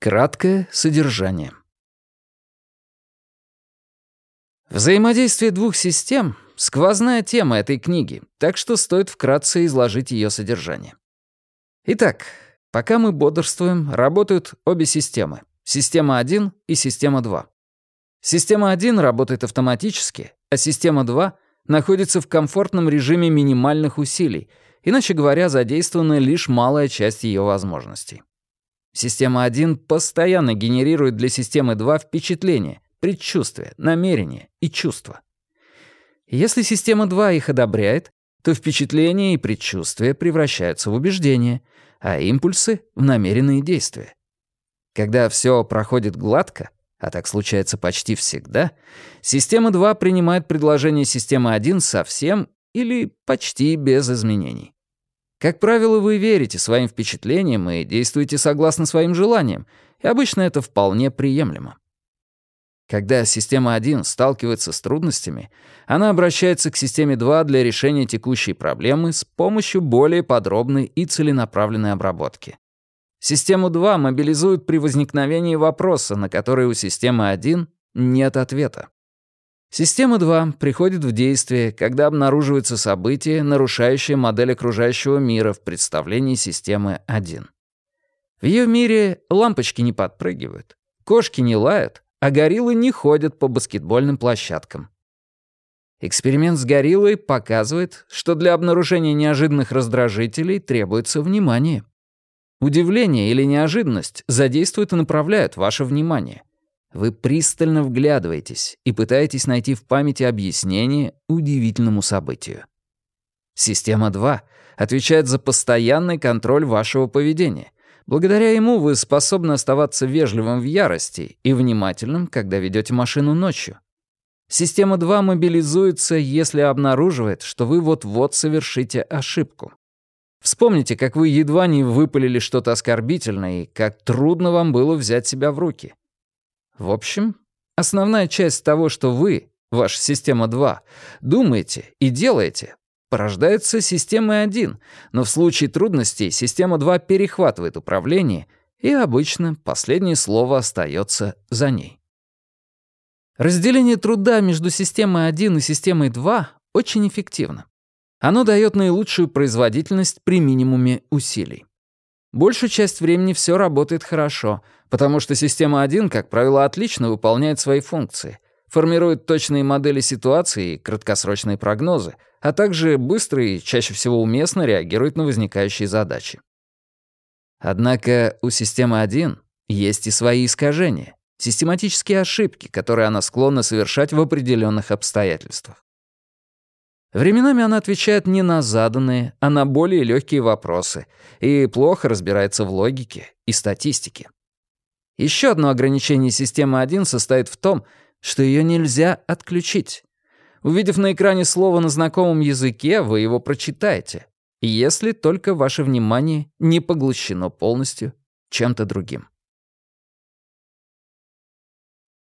Краткое содержание. Взаимодействие двух систем — сквозная тема этой книги, так что стоит вкратце изложить ее содержание. Итак, пока мы бодрствуем, работают обе системы — система 1 и система 2. Система 1 работает автоматически, а система 2 находится в комфортном режиме минимальных усилий, иначе говоря, задействована лишь малая часть ее возможностей. Система 1 постоянно генерирует для системы 2 впечатления, предчувствия, намерения и чувства. Если система 2 их одобряет, то впечатления и предчувствия превращаются в убеждения, а импульсы — в намеренные действия. Когда все проходит гладко, а так случается почти всегда, система 2 принимает предложение системы 1 совсем или почти без изменений. Как правило, вы верите своим впечатлениям и действуете согласно своим желаниям, и обычно это вполне приемлемо. Когда система 1 сталкивается с трудностями, она обращается к системе 2 для решения текущей проблемы с помощью более подробной и целенаправленной обработки. Систему 2 мобилизуют при возникновении вопроса, на который у системы 1 нет ответа. Система 2 приходит в действие, когда обнаруживается событие, нарушающее модель окружающего мира в представлении системы 1. В ее мире лампочки не подпрыгивают, кошки не лают, а гориллы не ходят по баскетбольным площадкам. Эксперимент с гориллой показывает, что для обнаружения неожиданных раздражителей требуется внимание. Удивление или неожиданность задействуют и направляют ваше внимание. Вы пристально вглядываетесь и пытаетесь найти в памяти объяснение удивительному событию. Система 2 отвечает за постоянный контроль вашего поведения. Благодаря ему вы способны оставаться вежливым в ярости и внимательным, когда ведете машину ночью. Система 2 мобилизуется, если обнаруживает, что вы вот-вот совершите ошибку. Вспомните, как вы едва не выпалили что-то оскорбительное и как трудно вам было взять себя в руки. В общем, основная часть того, что вы, ваша система 2, думаете и делаете, порождается системой 1, но в случае трудностей система 2 перехватывает управление, и обычно последнее слово остается за ней. Разделение труда между системой 1 и системой 2 очень эффективно. Оно дает наилучшую производительность при минимуме усилий. Большую часть времени все работает хорошо, потому что система 1, как правило, отлично выполняет свои функции, формирует точные модели ситуации и краткосрочные прогнозы, а также быстро и чаще всего уместно реагирует на возникающие задачи. Однако у системы 1 есть и свои искажения, систематические ошибки, которые она склонна совершать в определенных обстоятельствах. Временами она отвечает не на заданные, а на более легкие вопросы и плохо разбирается в логике и статистике. Еще одно ограничение системы 1 состоит в том, что ее нельзя отключить. Увидев на экране слово на знакомом языке, вы его прочитаете, если только ваше внимание не поглощено полностью чем-то другим.